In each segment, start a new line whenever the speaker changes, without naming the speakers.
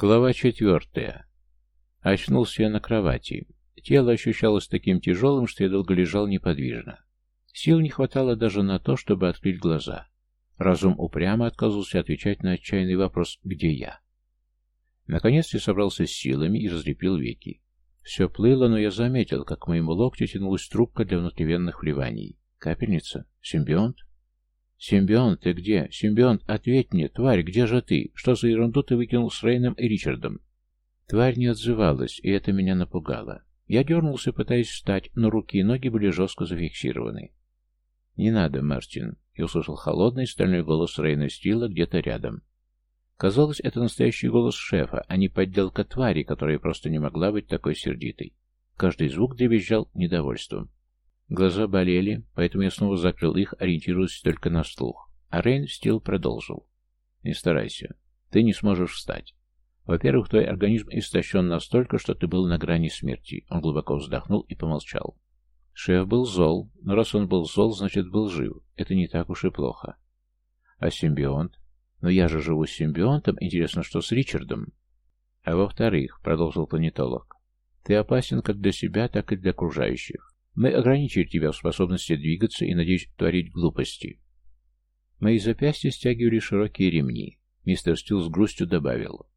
Глава четвертая. Очнулся я на кровати. Тело ощущалось таким тяжелым, что я долго лежал неподвижно. Сил не хватало даже на то, чтобы открыть глаза. Разум упрямо отказывался отвечать на отчаянный вопрос «Где я?». Наконец я собрался с силами и разлепил веки. Все плыло, но я заметил, как к моему локтю тянулась трубка для внутривенных вливаний. Капельница? Симбионт? «Симбионт, ты где? Симбионт, ответь мне, тварь, где же ты? Что за ерунду ты выкинул с Рейном и Ричардом?» Тварь не отзывалась, и это меня напугало. Я дернулся, пытаясь встать, но руки и ноги были жестко зафиксированы. «Не надо, Мартин», — я услышал холодный стальной голос Рейна Стила где-то рядом. Казалось, это настоящий голос шефа, а не подделка твари, которая просто не могла быть такой сердитой. Каждый звук дребезжал недовольством. Глаза болели, поэтому я снова закрыл их, ориентируясь только на слух. А Рейн Стил продолжил. «Не старайся. Ты не сможешь встать. Во-первых, твой организм истощен настолько, что ты был на грани смерти». Он глубоко вздохнул и помолчал. Шеф был зол, но раз он был зол, значит был жив. Это не так уж и плохо. А симбионт? Но я же живу с симбионтом, интересно, что с Ричардом? А во-вторых, продолжил планетолог, ты опасен как для себя, так и для окружающих. Мы ограничили тебя в способности двигаться и, надеюсь, творить глупости. Мои запястья стягивали широкие ремни. Мистер Стил с грустью добавил.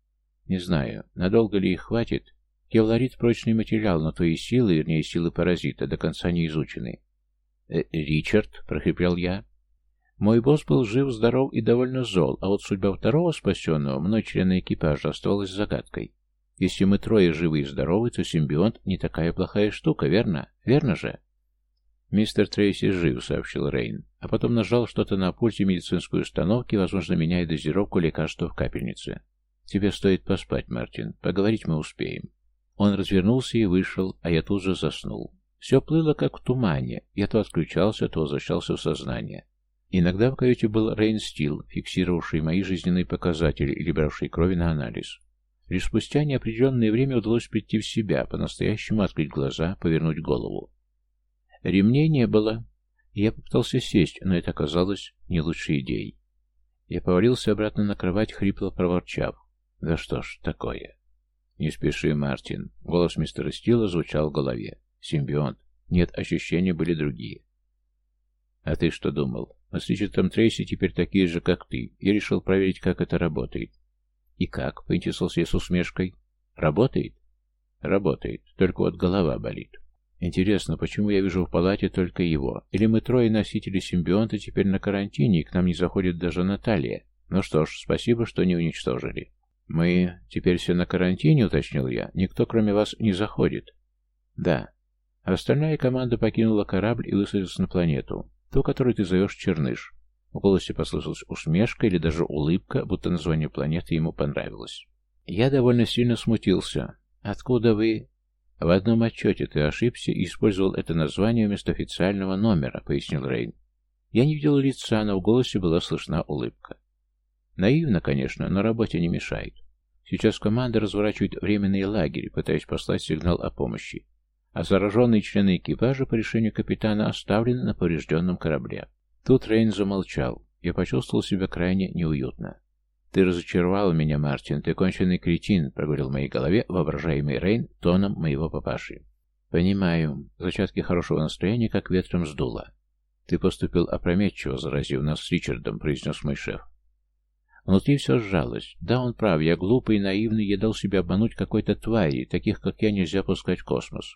Не знаю, надолго ли их хватит. Кевларит — прочный материал, но твои силы, вернее, силы паразита, до конца не изучены. «Э, «Ричард», — прохрипел я. Мой босс был жив, здоров и довольно зол, а вот судьба второго спасенного, мной члена экипажа, оставалась загадкой. Если мы трое живы и здоровы, то симбионт не такая плохая штука, верно? Верно же? «Мистер Трейси жив», — сообщил Рейн, а потом нажал что-то на пульте медицинской установки, возможно, меняя дозировку лекарства в капельнице. «Тебе стоит поспать, Мартин. Поговорить мы успеем». Он развернулся и вышел, а я тут же заснул. Все плыло, как в тумане. Я то отключался, то возвращался в сознание. Иногда в каюте был Рейн Стил, фиксировавший мои жизненные показатели или бравший крови на анализ. Лишь спустя неопределенное время удалось прийти в себя, по-настоящему открыть глаза, повернуть голову. Ремней не было. Я попытался сесть, но это оказалось не лучшей идеей. Я повалился обратно на кровать, хрипло проворчав. «Да что ж такое?» «Не спеши, Мартин». Голос мистера Стила звучал в голове. «Симбионт. Нет, ощущения были другие». «А ты что думал? Мы с Ричардом Трейси теперь такие же, как ты. Я решил проверить, как это работает. «И как?» — поинтересовался я с усмешкой. «Работает?» «Работает. Только вот голова болит. Интересно, почему я вижу в палате только его? Или мы трое носители симбионта теперь на карантине, и к нам не заходит даже Наталья? Ну что ж, спасибо, что не уничтожили». «Мы теперь все на карантине?» — уточнил я. «Никто, кроме вас, не заходит?» «Да». Остальная команда покинула корабль и высадилась на планету, ту, которую ты зовешь Черныш. В голосе послышалась усмешка или даже улыбка, будто название планеты ему понравилось. Я довольно сильно смутился. «Откуда вы...» «В одном отчете ты ошибся и использовал это название вместо официального номера», — пояснил Рейн. Я не видел лица, но в голосе была слышна улыбка. Наивно, конечно, но работе не мешает. Сейчас команда разворачивает временный лагерь, пытаясь послать сигнал о помощи. А зараженные члены экипажа по решению капитана оставлены на поврежденном корабле. Тут Рейн замолчал. Я почувствовал себя крайне неуютно. «Ты разочаровал меня, Мартин, ты конченый кретин», — проговорил в моей голове воображаемый Рейн тоном моего папаши. «Понимаю. Зачатки хорошего настроения как ветром сдуло. Ты поступил опрометчиво, заразив нас с Ричардом», — произнес мой шеф. Внутри все сжалось. Да, он прав, я глупый и наивный, я дал себе обмануть какой-то твари, таких, как я, нельзя пускать в космос.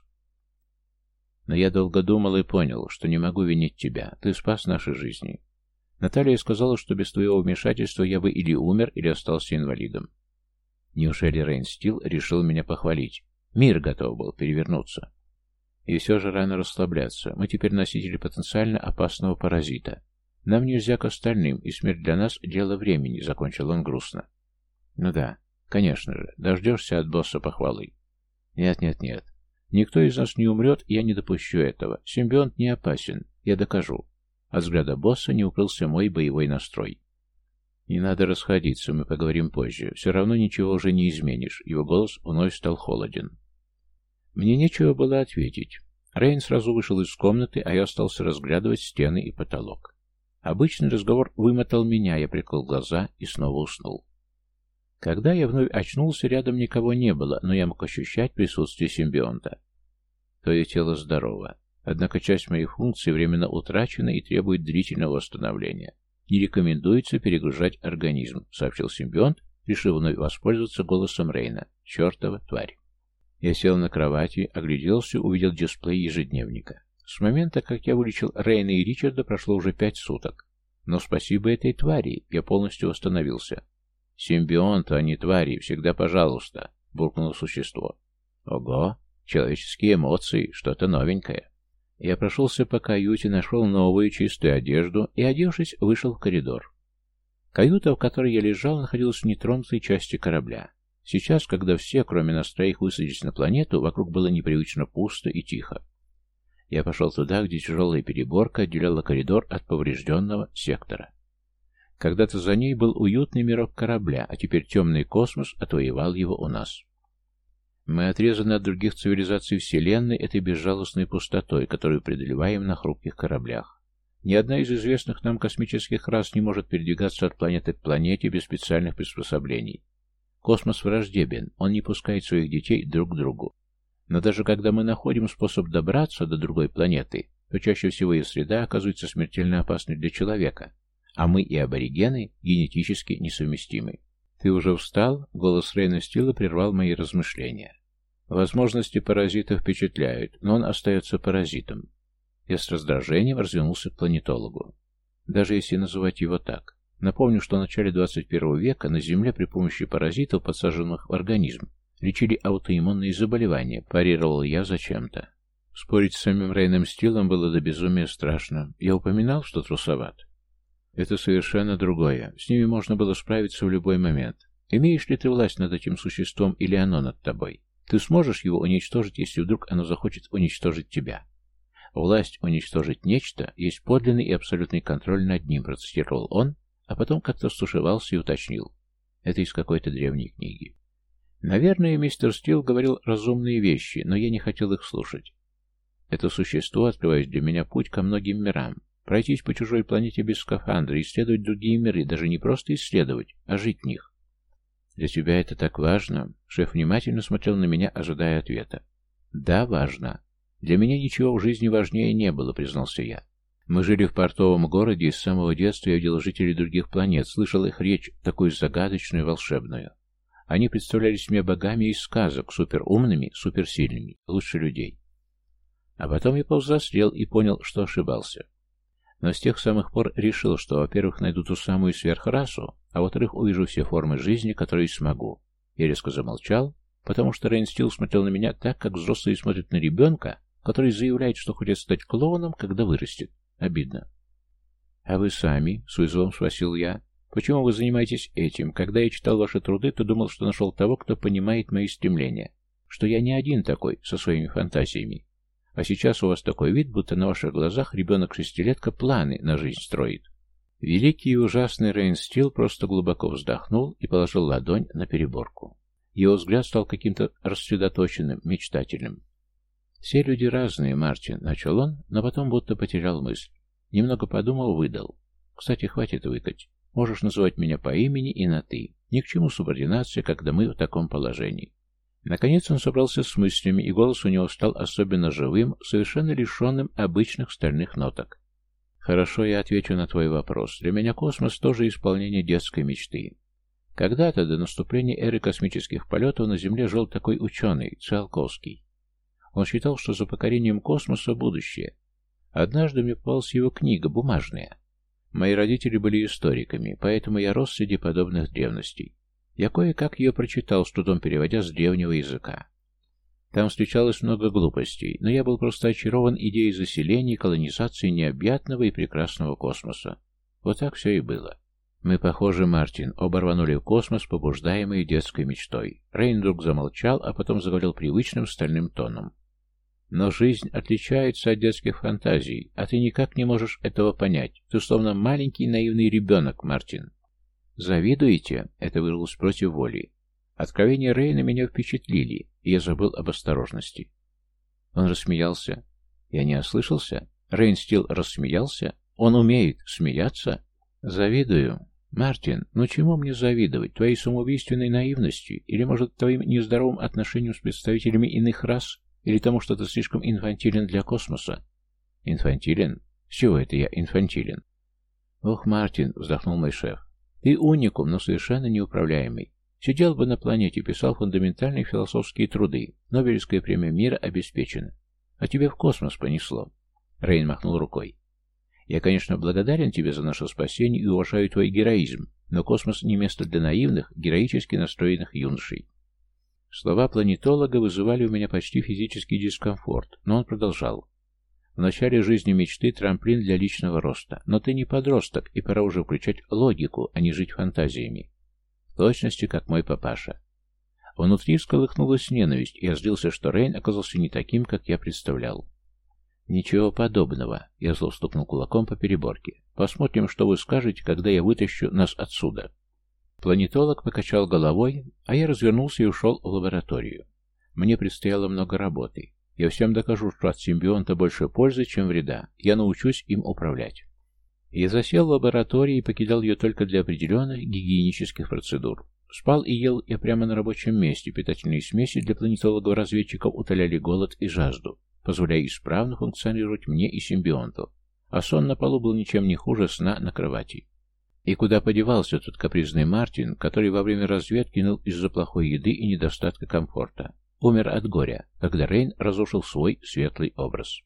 Но я долго думал и понял, что не могу винить тебя. Ты спас наши жизни. Наталья сказала, что без твоего вмешательства я бы или умер, или остался инвалидом. Неужели Рейн Стил решил меня похвалить? Мир готов был перевернуться. И все же рано расслабляться. Мы теперь носители потенциально опасного паразита. Нам нельзя к остальным, и смерть для нас — дело времени, — закончил он грустно. Ну да, конечно же, дождешься от босса похвалы. Нет, нет, нет. Никто из нас не умрет, я не допущу этого. Симбионт не опасен, я докажу. От взгляда босса не укрылся мой боевой настрой. Не надо расходиться, мы поговорим позже. Все равно ничего уже не изменишь. Его голос вновь стал холоден. Мне нечего было ответить. Рейн сразу вышел из комнаты, а я остался разглядывать стены и потолок. Обычный разговор вымотал меня, я прикрыл глаза и снова уснул. Когда я вновь очнулся, рядом никого не было, но я мог ощущать присутствие симбионта. Твое тело здорово, однако часть моих функций временно утрачена и требует длительного восстановления. Не рекомендуется перегружать организм, сообщил симбионт, решив вновь воспользоваться голосом Рейна. Чертова тварь. Я сел на кровати, огляделся, увидел дисплей ежедневника. С момента, как я вылечил Рейна и Ричарда, прошло уже пять суток. Но спасибо этой твари, я полностью восстановился. «Симбионты, а не твари, всегда пожалуйста», — буркнуло существо. «Ого, человеческие эмоции, что-то новенькое». Я прошелся по каюте, нашел новую чистую одежду и, одевшись, вышел в коридор. Каюта, в которой я лежал, находилась в нетронутой части корабля. Сейчас, когда все, кроме нас троих, высадились на планету, вокруг было непривычно пусто и тихо. Я пошел туда, где тяжелая переборка отделяла коридор от поврежденного сектора. Когда-то за ней был уютный мирок корабля, а теперь темный космос отвоевал его у нас. Мы отрезаны от других цивилизаций Вселенной этой безжалостной пустотой, которую преодолеваем на хрупких кораблях. Ни одна из известных нам космических рас не может передвигаться от планеты к планете без специальных приспособлений. Космос враждебен, он не пускает своих детей друг к другу. Но даже когда мы находим способ добраться до другой планеты, то чаще всего ее среда оказывается смертельно опасной для человека, а мы и аборигены генетически несовместимы. «Ты уже встал?» — голос Рейна Стила прервал мои размышления. Возможности паразита впечатляют, но он остается паразитом. Я с раздражением развернулся к планетологу. Даже если называть его так. Напомню, что в начале 21 века на Земле при помощи паразитов, подсаженных в организм, лечили аутоиммунные заболевания, парировал я зачем-то. Спорить с самим Рейном Стилом было до безумия страшно. Я упоминал, что трусоват. Это совершенно другое. С ними можно было справиться в любой момент. Имеешь ли ты власть над этим существом или оно над тобой? Ты сможешь его уничтожить, если вдруг оно захочет уничтожить тебя. Власть уничтожить нечто есть подлинный и абсолютный контроль над ним, процитировал он, а потом как-то стушевался и уточнил. Это из какой-то древней книги. Наверное, мистер Стил говорил разумные вещи, но я не хотел их слушать. Это существо открывает для меня путь ко многим мирам. Пройтись по чужой планете без скафандра, исследовать другие миры, даже не просто исследовать, а жить в них. Для тебя это так важно? Шеф внимательно смотрел на меня, ожидая ответа. Да, важно. Для меня ничего в жизни важнее не было, признался я. Мы жили в портовом городе, и с самого детства я видел жителей других планет, слышал их речь, такую загадочную волшебную. Они представлялись мне богами из сказок, суперумными, суперсильными, лучше людей. А потом я повзрослел и понял, что ошибался. Но с тех самых пор решил, что, во-первых, найду ту самую сверхрасу, а во-вторых, увижу все формы жизни, которые смогу. Я резко замолчал, потому что Рейн Стил смотрел на меня так, как взрослые смотрят на ребенка, который заявляет, что хочет стать клоуном, когда вырастет. Обидно. «А вы сами?» — с вызовом спросил я. «Почему вы занимаетесь этим? Когда я читал ваши труды, то думал, что нашел того, кто понимает мои стремления, что я не один такой, со своими фантазиями. А сейчас у вас такой вид, будто на ваших глазах ребенок-шестилетка планы на жизнь строит. Великий и ужасный Рейн Стил просто глубоко вздохнул и положил ладонь на переборку. Его взгляд стал каким-то рассредоточенным, мечтательным. «Все люди разные, Мартин», — начал он, но потом будто потерял мысль. Немного подумал, выдал. «Кстати, хватит выкать. Можешь называть меня по имени и на «ты». Ни к чему субординация, когда мы в таком положении. Наконец он собрался с мыслями, и голос у него стал особенно живым, совершенно лишенным обычных стальных ноток. «Хорошо, я отвечу на твой вопрос. Для меня космос тоже исполнение детской мечты. Когда-то, до наступления эры космических полетов, на Земле жил такой ученый, Циолковский. Он считал, что за покорением космоса будущее. Однажды мне попалась его книга, бумажная. Мои родители были историками, поэтому я рос среди подобных древностей. Я кое-как ее прочитал, с трудом переводя с древнего языка. Там встречалось много глупостей, но я был просто очарован идеей заселения и колонизации необъятного и прекрасного космоса. Вот так все и было. Мы похожи, Мартин, оба рванули в космос, побуждаемые детской мечтой. Рейн вдруг замолчал, а потом заговорил привычным стальным тоном. Но жизнь отличается от детских фантазий, а ты никак не можешь этого понять. Ты словно маленький наивный ребенок, Мартин. «Завидуете?» — это вырвалось против воли. Откровения Рейна меня впечатлили, и я забыл об осторожности. Он рассмеялся. Я не ослышался? Рейн Стил рассмеялся? Он умеет смеяться? Завидую. «Мартин, ну чему мне завидовать? Твоей самоубийственной наивности? Или, может, твоим нездоровым отношением с представителями иных рас? Или тому, что ты слишком инфантилен для космоса?» «Инфантилен? С это я инфантилен?» «Ох, Мартин», — вздохнул мой шеф, — «ты уникум, но совершенно неуправляемый. Сидел бы на планете, писал фундаментальные философские труды. Нобелевская премия мира обеспечена. А тебе в космос понесло». Рейн махнул рукой. Я, конечно, благодарен тебе за наше спасение и уважаю твой героизм, но космос не место для наивных, героически настроенных юношей. Слова планетолога вызывали у меня почти физический дискомфорт, но он продолжал. В начале жизни мечты трамплин для личного роста, но ты не подросток, и пора уже включать логику, а не жить фантазиями. В точности, как мой папаша. Внутри всколыхнулась ненависть, и я злился, что Рейн оказался не таким, как я представлял. «Ничего подобного», — я зло стукнул кулаком по переборке. «Посмотрим, что вы скажете, когда я вытащу нас отсюда». Планетолог покачал головой, а я развернулся и ушел в лабораторию. Мне предстояло много работы. Я всем докажу, что от симбионта больше пользы, чем вреда. Я научусь им управлять. Я засел в лаборатории и покидал ее только для определенных гигиенических процедур. Спал и ел я прямо на рабочем месте. Питательные смеси для планетологов-разведчиков утоляли голод и жажду позволяя исправно функционировать мне и симбионту, а сон на полу был ничем не хуже сна на кровати. И куда подевался тот капризный Мартин, который во время разведки ныл из-за плохой еды и недостатка комфорта? Умер от горя, когда Рейн разрушил свой светлый образ.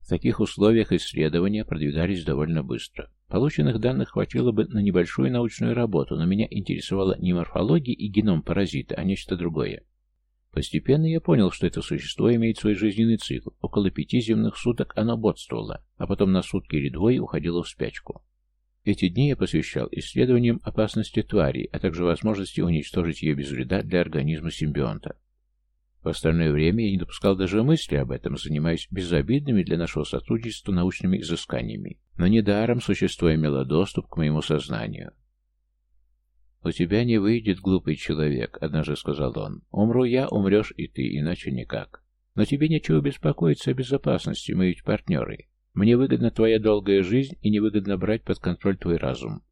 В таких условиях исследования продвигались довольно быстро. Полученных данных хватило бы на небольшую научную работу, но меня интересовала не морфология и геном паразита, а нечто другое. Постепенно я понял, что это существо имеет свой жизненный цикл. Около пяти земных суток оно бодствовало, а потом на сутки или двое уходило в спячку. Эти дни я посвящал исследованиям опасности твари, а также возможности уничтожить ее без вреда для организма симбионта. В остальное время я не допускал даже мысли об этом, занимаясь безобидными для нашего сотрудничества научными изысканиями. Но недаром существо имело доступ к моему сознанию. «У тебя не выйдет, глупый человек», — однажды сказал он. «Умру я, умрешь и ты, иначе никак. Но тебе нечего беспокоиться о безопасности, мы ведь партнеры. Мне выгодна твоя долгая жизнь и невыгодно брать под контроль твой разум.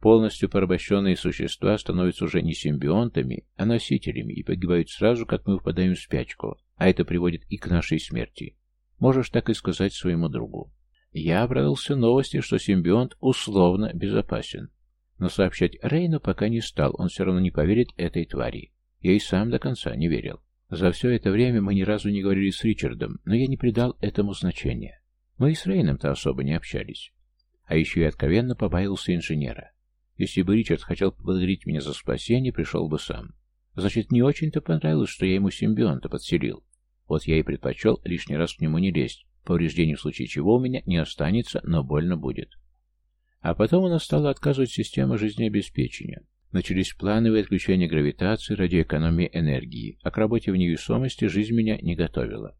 Полностью порабощенные существа становятся уже не симбионтами, а носителями и погибают сразу, как мы впадаем в спячку, а это приводит и к нашей смерти. Можешь так и сказать своему другу. Я обрадовался новости, что симбионт условно безопасен. Но сообщать Рейну пока не стал, он все равно не поверит этой твари. Я и сам до конца не верил. За все это время мы ни разу не говорили с Ричардом, но я не придал этому значения. Мы и с Рейном-то особо не общались. А еще и откровенно побаился инженера. Если бы Ричард хотел поблагодарить меня за спасение, пришел бы сам. Значит, не очень-то понравилось, что я ему симбионта подселил. Вот я и предпочел лишний раз к нему не лезть. Повреждений в случае чего у меня не останется, но больно будет. А потом у нас стала отказывать система жизнеобеспечения. Начались плановые отключения гравитации ради экономии энергии, а к работе в невесомости жизнь меня не готовила.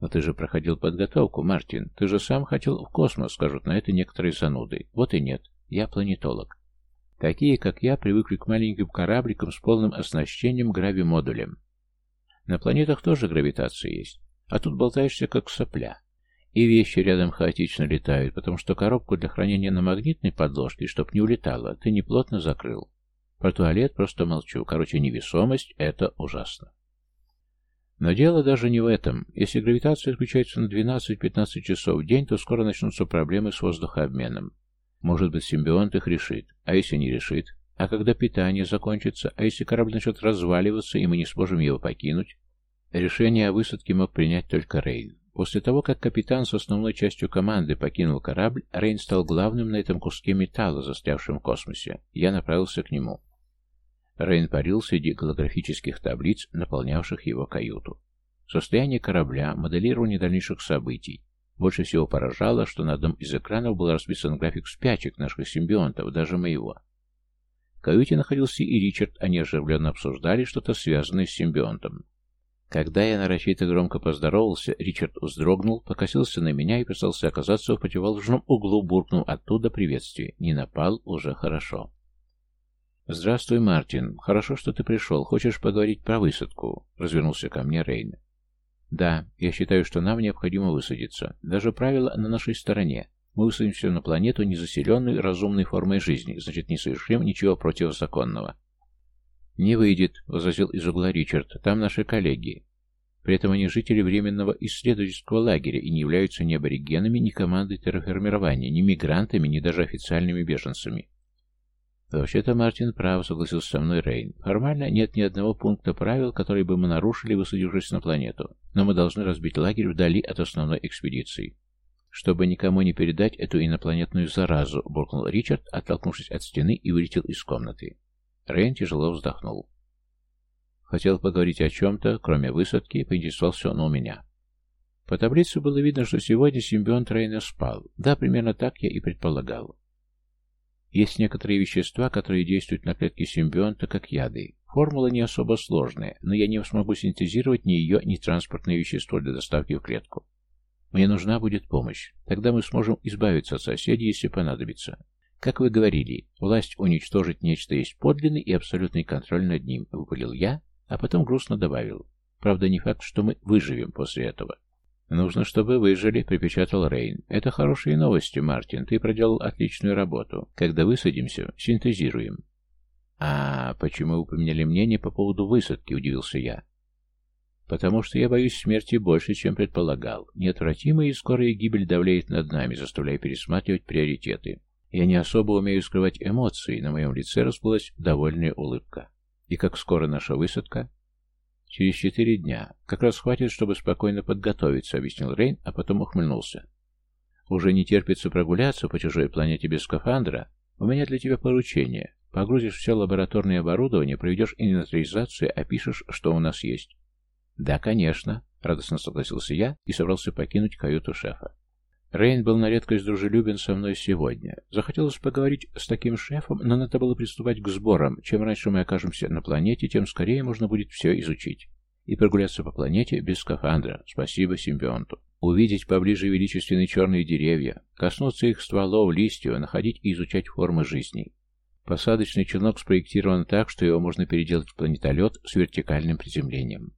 «Но ты же проходил подготовку, Мартин. Ты же сам хотел в космос», — скажут на это некоторые зануды. Вот и нет. Я планетолог. Такие, как я, привыкли к маленьким корабликам с полным оснащением гравимодулем. На планетах тоже гравитация есть, а тут болтаешься как сопля. И вещи рядом хаотично летают, потому что коробку для хранения на магнитной подложке, чтоб не улетала, ты неплотно закрыл. Про туалет просто молчу. Короче, невесомость — это ужасно. Но дело даже не в этом. Если гравитация отключается на 12-15 часов в день, то скоро начнутся проблемы с воздухообменом. Может быть, симбионт их решит. А если не решит? А когда питание закончится? А если корабль начнет разваливаться, и мы не сможем его покинуть? Решение о высадке мог принять только Рейн. После того, как капитан с основной частью команды покинул корабль, Рейн стал главным на этом куске металла, застрявшем в космосе. Я направился к нему. Рейн парил среди голографических таблиц, наполнявших его каюту. Состояние корабля, моделирование дальнейших событий. Больше всего поражало, что на одном из экранов был расписан график спячек наших симбионтов, даже моего. В каюте находился и Ричард, они оживленно обсуждали что-то связанное с симбионтом. Когда я нарочито громко поздоровался, Ричард вздрогнул, покосился на меня и пытался оказаться в противоположном углу, буркнув оттуда приветствие. Не напал, уже хорошо. «Здравствуй, Мартин. Хорошо, что ты пришел. Хочешь поговорить про высадку?» Развернулся ко мне Рейн. «Да, я считаю, что нам необходимо высадиться. Даже правила на нашей стороне. Мы высадимся на планету, незаселенную разумной формой жизни, значит, не совершим ничего противозаконного. «Не выйдет», — возразил из угла Ричард. «Там наши коллеги. При этом они жители временного исследовательского лагеря и не являются ни аборигенами, ни командой терраформирования, ни мигрантами, ни даже официальными беженцами. «Вообще-то Мартин прав», — согласился со мной Рейн. «Формально нет ни одного пункта правил, которые бы мы нарушили, высадившись на планету, но мы должны разбить лагерь вдали от основной экспедиции». «Чтобы никому не передать эту инопланетную заразу», — буркнул Ричард, оттолкнувшись от стены и вылетел из комнаты. Рейн тяжело вздохнул. Хотел поговорить о чем-то, кроме высадки, поинтересовался он у меня. По таблице было видно, что сегодня симбионт Рейна спал. Да, примерно так я и предполагал. Есть некоторые вещества, которые действуют на клетки симбионта как яды. Формула не особо сложная, но я не смогу синтезировать ни ее, ни транспортное вещество для доставки в клетку. Мне нужна будет помощь. Тогда мы сможем избавиться от соседей, если понадобится. Как вы говорили, власть уничтожить нечто есть подлинный и абсолютный контроль над ним, выпалил я, а потом грустно добавил. Правда, не факт, что мы выживем после этого. «Нужно, чтобы выжили», — припечатал Рейн. «Это хорошие новости, Мартин. Ты проделал отличную работу. Когда высадимся, синтезируем». «А почему вы поменяли мнение по поводу высадки?» — удивился я. «Потому что я боюсь смерти больше, чем предполагал. Неотвратимая и скорая гибель давляет над нами, заставляя пересматривать приоритеты. Я не особо умею скрывать эмоции, на моем лице расплылась довольная улыбка. И как скоро наша высадка? Через четыре дня. Как раз хватит, чтобы спокойно подготовиться, объяснил Рейн, а потом ухмыльнулся. Уже не терпится прогуляться по чужой планете без скафандра? У меня для тебя поручение. Погрузишь все лабораторное оборудование, проведешь инвентаризацию, опишешь, что у нас есть. Да, конечно, радостно согласился я и собрался покинуть каюту шефа. Рейн был на редкость дружелюбен со мной сегодня. Захотелось поговорить с таким шефом, но надо было приступать к сборам. Чем раньше мы окажемся на планете, тем скорее можно будет все изучить. И прогуляться по планете без скафандра. Спасибо симбионту. Увидеть поближе величественные черные деревья, коснуться их стволов, листьев, находить и изучать формы жизни. Посадочный челнок спроектирован так, что его можно переделать в планетолет с вертикальным приземлением.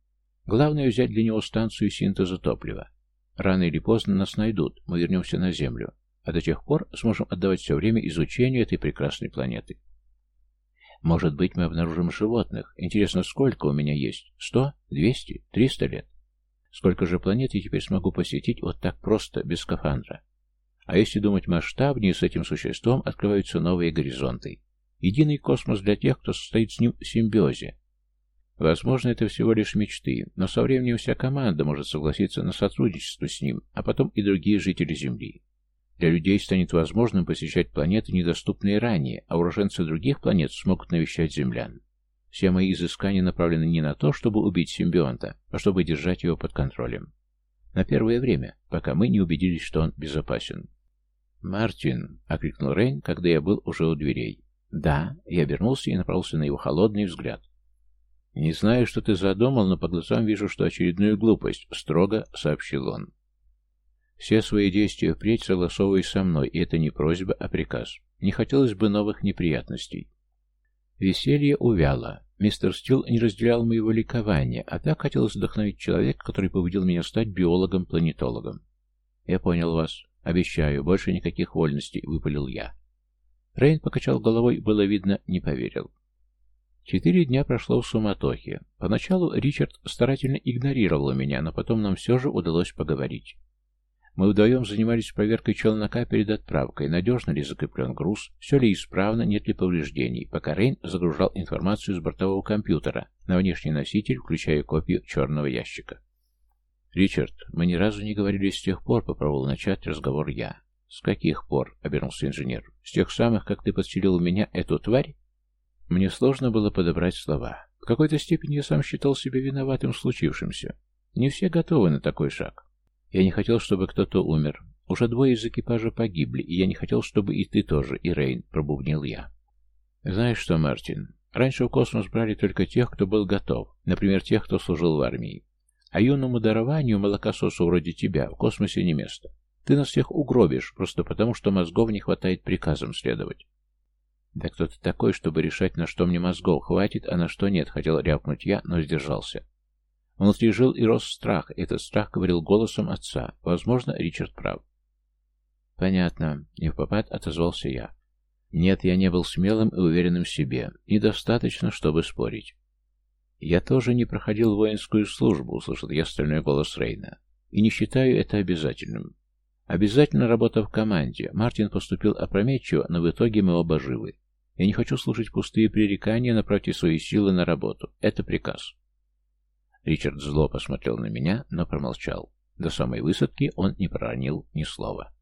Главное взять для него станцию синтеза топлива. Рано или поздно нас найдут, мы вернемся на Землю, а до тех пор сможем отдавать все время изучению этой прекрасной планеты. Может быть, мы обнаружим животных. Интересно, сколько у меня есть? Сто? Двести? Триста лет? Сколько же планет я теперь смогу посетить вот так просто, без скафандра? А если думать масштабнее, с этим существом открываются новые горизонты. Единый космос для тех, кто состоит с ним в симбиозе, Возможно, это всего лишь мечты, но со временем вся команда может согласиться на сотрудничество с ним, а потом и другие жители Земли. Для людей станет возможным посещать планеты, недоступные ранее, а уроженцы других планет смогут навещать землян. Все мои изыскания направлены не на то, чтобы убить симбионта, а чтобы держать его под контролем. На первое время, пока мы не убедились, что он безопасен. «Мартин!» — окликнул Рейн, когда я был уже у дверей. «Да», — я обернулся и направился на его холодный взгляд. «Не знаю, что ты задумал, но по глазам вижу, что очередную глупость», — строго сообщил он. «Все свои действия впредь согласовывай со мной, и это не просьба, а приказ. Не хотелось бы новых неприятностей». Веселье увяло. Мистер Стил не разделял моего ликования, а так хотелось вдохновить человека, который побудил меня стать биологом-планетологом. «Я понял вас. Обещаю, больше никаких вольностей», — выпалил я. Рейн покачал головой, было видно, не поверил. Четыре дня прошло в суматохе. Поначалу Ричард старательно игнорировал меня, но потом нам все же удалось поговорить. Мы вдвоем занимались проверкой челнока перед отправкой, надежно ли закреплен груз, все ли исправно, нет ли повреждений, пока Рейн загружал информацию с бортового компьютера на внешний носитель, включая копию черного ящика. «Ричард, мы ни разу не говорили с тех пор», — попробовал начать разговор я. «С каких пор?» — обернулся инженер. «С тех самых, как ты подселил у меня эту тварь?» Мне сложно было подобрать слова. В какой-то степени я сам считал себя виноватым в случившемся. Не все готовы на такой шаг. Я не хотел, чтобы кто-то умер. Уже двое из экипажа погибли, и я не хотел, чтобы и ты тоже, и Рейн, пробубнил я. Знаешь что, Мартин, раньше в космос брали только тех, кто был готов, например, тех, кто служил в армии. А юному дарованию, молокососу вроде тебя, в космосе не место. Ты нас всех угробишь, просто потому, что мозгов не хватает приказам следовать. «Да кто ты такой, чтобы решать, на что мне мозгов хватит, а на что нет?» — хотел рявкнуть я, но сдержался. Внутри жил и рос страх, и этот страх говорил голосом отца. Возможно, Ричард прав. понятно», — не в попад отозвался я. Нет, я не был смелым и уверенным в себе. Недостаточно, чтобы спорить. «Я тоже не проходил воинскую службу», — услышал я стальной голос Рейна. «И не считаю это обязательным. Обязательно работа в команде. Мартин поступил опрометчиво, но в итоге мы оба живы. Я не хочу слушать пустые пререкания, направьте свои силы на работу. Это приказ». Ричард зло посмотрел на меня, но промолчал. До самой высадки он не проронил ни слова.